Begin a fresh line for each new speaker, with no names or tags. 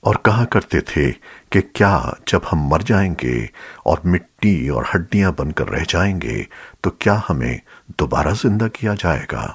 اور کہا کرتے تھے کہ کیا جب ہم مر جائیں گے اور مٹی اور ہڈیاں بن کر رہ جائیں گے تو کیا ہمیں دوبارہ زندہ کیا جائے گا؟